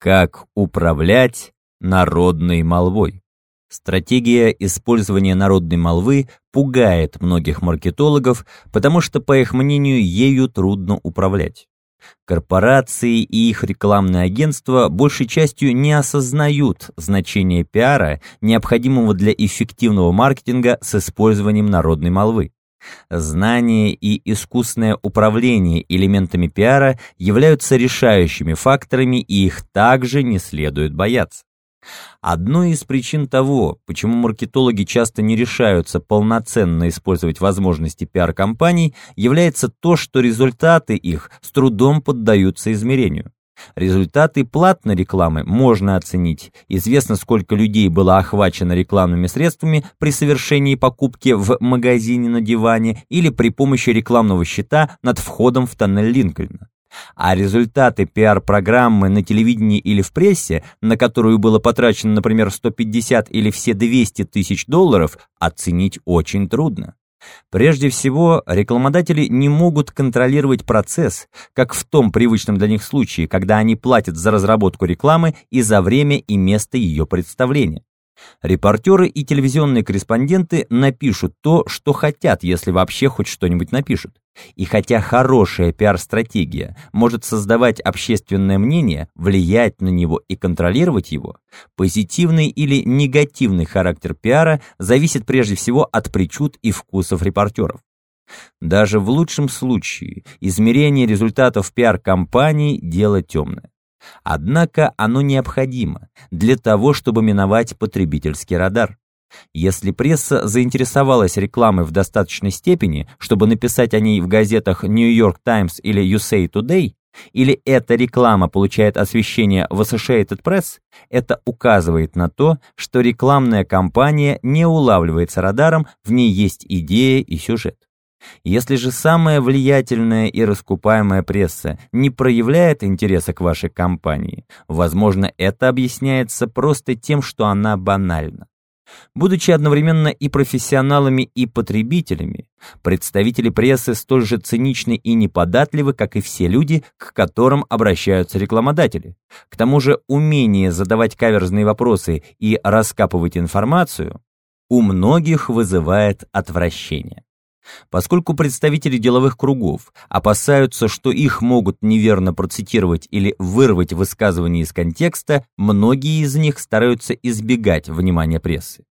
Как управлять народной молвой? Стратегия использования народной молвы пугает многих маркетологов, потому что, по их мнению, ею трудно управлять. Корпорации и их рекламные агентства большей частью не осознают значение пиара, необходимого для эффективного маркетинга с использованием народной молвы. Знание и искусное управление элементами пиара являются решающими факторами, и их также не следует бояться. Одной из причин того, почему маркетологи часто не решаются полноценно использовать возможности пиар-компаний, является то, что результаты их с трудом поддаются измерению. Результаты платной рекламы можно оценить. Известно, сколько людей было охвачено рекламными средствами при совершении покупки в магазине на диване или при помощи рекламного щита над входом в тоннель Линкольна. А результаты пиар-программы на телевидении или в прессе, на которую было потрачено, например, 150 или все 200 тысяч долларов, оценить очень трудно. Прежде всего, рекламодатели не могут контролировать процесс, как в том привычном для них случае, когда они платят за разработку рекламы и за время и место ее представления. Репортеры и телевизионные корреспонденты напишут то, что хотят, если вообще хоть что-нибудь напишут. И хотя хорошая пиар-стратегия может создавать общественное мнение, влиять на него и контролировать его, позитивный или негативный характер пиара зависит прежде всего от причуд и вкусов репортеров. Даже в лучшем случае измерение результатов пиар-компании – дело темное. Однако оно необходимо для того, чтобы миновать потребительский радар. Если пресса заинтересовалась рекламой в достаточной степени, чтобы написать о ней в газетах New York Times или USA Today, или эта реклама получает освещение в Associated Press, это указывает на то, что рекламная кампания не улавливается радаром, в ней есть идея и сюжет. Если же самая влиятельная и раскупаемая пресса не проявляет интереса к вашей компании, возможно, это объясняется просто тем, что она банальна. Будучи одновременно и профессионалами, и потребителями, представители прессы столь же циничны и неподатливы, как и все люди, к которым обращаются рекламодатели. К тому же умение задавать каверзные вопросы и раскапывать информацию у многих вызывает отвращение. Поскольку представители деловых кругов опасаются, что их могут неверно процитировать или вырвать высказывание из контекста, многие из них стараются избегать внимания прессы.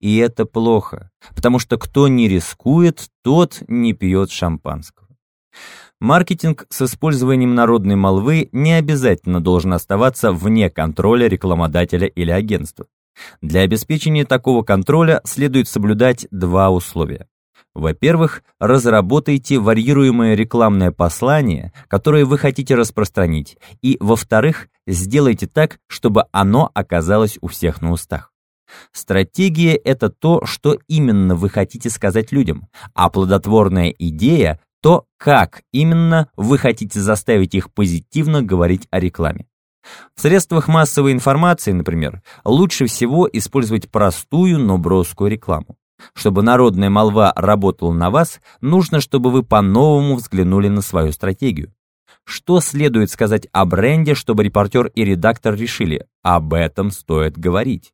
И это плохо, потому что кто не рискует, тот не пьет шампанского. Маркетинг с использованием народной молвы не обязательно должен оставаться вне контроля рекламодателя или агентства. Для обеспечения такого контроля следует соблюдать два условия. Во-первых, разработайте варьируемое рекламное послание, которое вы хотите распространить, и, во-вторых, сделайте так, чтобы оно оказалось у всех на устах. Стратегия – это то, что именно вы хотите сказать людям, а плодотворная идея – то, как именно вы хотите заставить их позитивно говорить о рекламе. В средствах массовой информации, например, лучше всего использовать простую, но броскую рекламу. Чтобы народная молва работала на вас, нужно, чтобы вы по-новому взглянули на свою стратегию. Что следует сказать о бренде, чтобы репортер и редактор решили, об этом стоит говорить?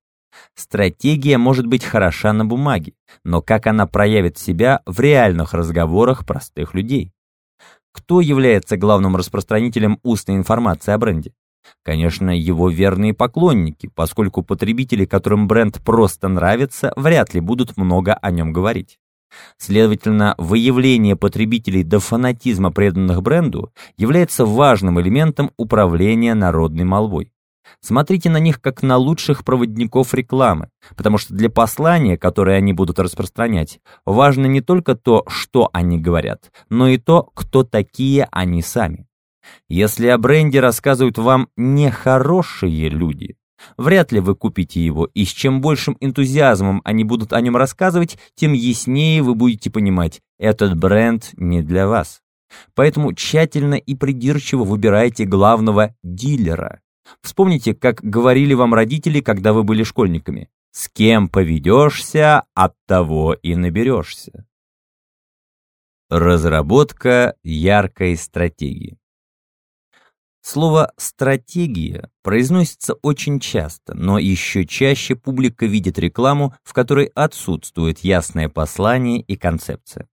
Стратегия может быть хороша на бумаге, но как она проявит себя в реальных разговорах простых людей? Кто является главным распространителем устной информации о бренде? Конечно, его верные поклонники, поскольку потребители, которым бренд просто нравится, вряд ли будут много о нем говорить. Следовательно, выявление потребителей до фанатизма преданных бренду является важным элементом управления народной молвой. Смотрите на них как на лучших проводников рекламы, потому что для послания, которое они будут распространять, важно не только то, что они говорят, но и то, кто такие они сами. Если о бренде рассказывают вам нехорошие люди, вряд ли вы купите его, и с чем большим энтузиазмом они будут о нем рассказывать, тем яснее вы будете понимать, этот бренд не для вас. Поэтому тщательно и придирчиво выбирайте главного дилера. Вспомните, как говорили вам родители, когда вы были школьниками. С кем поведешься, от того и наберешься. Разработка яркой стратегии. Слово «стратегия» произносится очень часто, но еще чаще публика видит рекламу, в которой отсутствует ясное послание и концепция.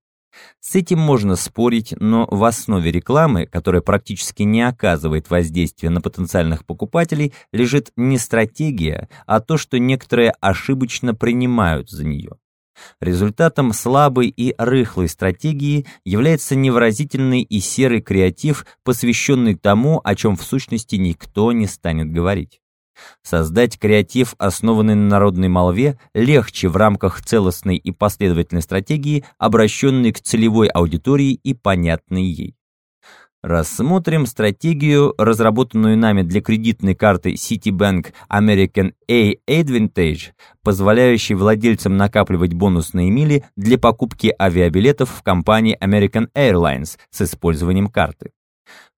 С этим можно спорить, но в основе рекламы, которая практически не оказывает воздействия на потенциальных покупателей, лежит не стратегия, а то, что некоторые ошибочно принимают за нее. Результатом слабой и рыхлой стратегии является невыразительный и серый креатив, посвященный тому, о чем в сущности никто не станет говорить. Создать креатив, основанный на народной молве, легче в рамках целостной и последовательной стратегии, обращенной к целевой аудитории и понятной ей. Рассмотрим стратегию, разработанную нами для кредитной карты Citibank American A Advantage, позволяющей владельцам накапливать бонусные мили для покупки авиабилетов в компании American Airlines с использованием карты.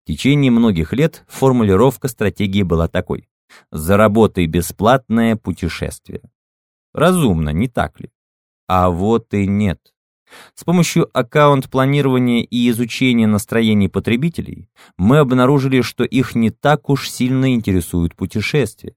В течение многих лет формулировка стратегии была такой. Заработай бесплатное путешествие. Разумно, не так ли? А вот и нет. С помощью аккаунт-планирования и изучения настроений потребителей мы обнаружили, что их не так уж сильно интересуют путешествия.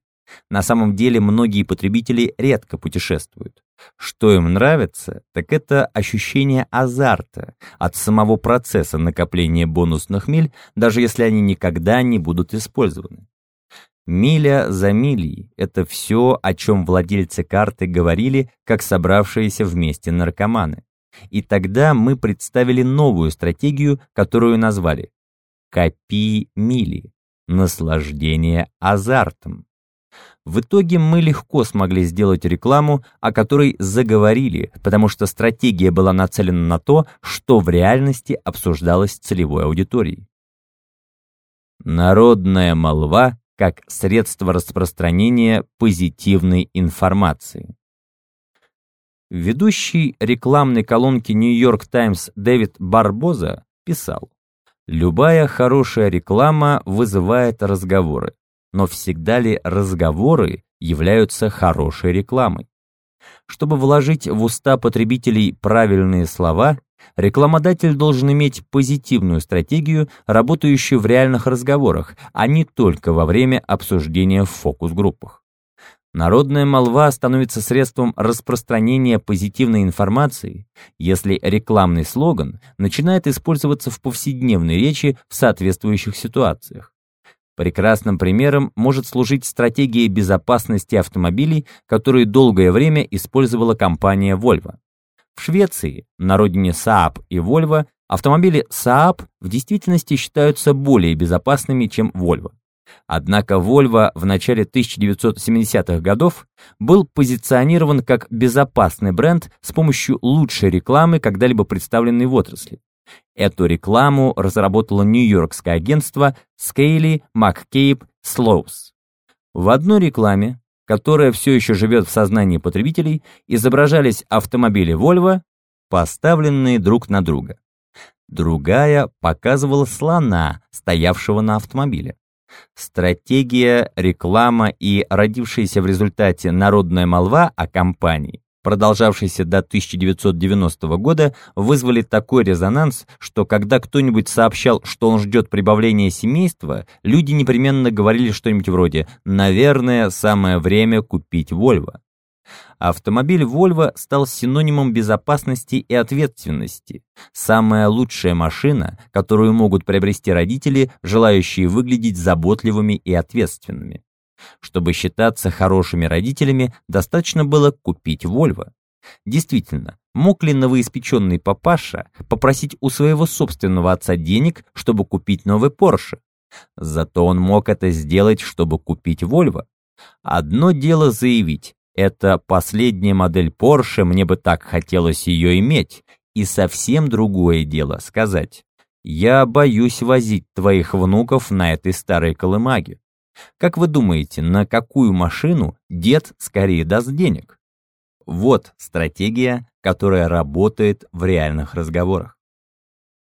На самом деле многие потребители редко путешествуют. Что им нравится, так это ощущение азарта от самого процесса накопления бонусных миль, даже если они никогда не будут использованы. Миля за милей — это все, о чем владельцы карты говорили, как собравшиеся вместе наркоманы. И тогда мы представили новую стратегию, которую назвали «Копи мили. Наслаждение азартом». В итоге мы легко смогли сделать рекламу, о которой заговорили, потому что стратегия была нацелена на то, что в реальности обсуждалось целевой аудиторией. Народная молва как средство распространения позитивной информации. Ведущий рекламной колонки «Нью-Йорк Таймс» Дэвид Барбоза писал, «Любая хорошая реклама вызывает разговоры, но всегда ли разговоры являются хорошей рекламой? Чтобы вложить в уста потребителей правильные слова, Рекламодатель должен иметь позитивную стратегию, работающую в реальных разговорах, а не только во время обсуждения в фокус-группах. Народная молва становится средством распространения позитивной информации, если рекламный слоган начинает использоваться в повседневной речи в соответствующих ситуациях. Прекрасным примером может служить стратегия безопасности автомобилей, которую долгое время использовала компания Volvo. В Швеции, на родине Saab и Volvo, автомобили Saab в действительности считаются более безопасными, чем Volvo. Однако Volvo в начале 1970-х годов был позиционирован как безопасный бренд с помощью лучшей рекламы, когда-либо представленной в отрасли. Эту рекламу разработало нью-йоркское агентство Scaley McCabe Slows. В одной рекламе которая все еще живет в сознании потребителей, изображались автомобили Volvo, поставленные друг на друга. Другая показывала слона, стоявшего на автомобиле. Стратегия, реклама и родившаяся в результате народная молва о компании продолжавшиеся до 1990 года, вызвали такой резонанс, что когда кто-нибудь сообщал, что он ждет прибавления семейства, люди непременно говорили что-нибудь вроде «наверное, самое время купить Вольво». Автомобиль Volvo стал синонимом безопасности и ответственности. Самая лучшая машина, которую могут приобрести родители, желающие выглядеть заботливыми и ответственными. Чтобы считаться хорошими родителями, достаточно было купить Вольво. Действительно, мог ли новоиспеченный папаша попросить у своего собственного отца денег, чтобы купить новый Порше? Зато он мог это сделать, чтобы купить Вольво. Одно дело заявить, это последняя модель Порше, мне бы так хотелось ее иметь, и совсем другое дело сказать, я боюсь возить твоих внуков на этой старой колымаге. Как вы думаете, на какую машину дед скорее даст денег? Вот стратегия, которая работает в реальных разговорах.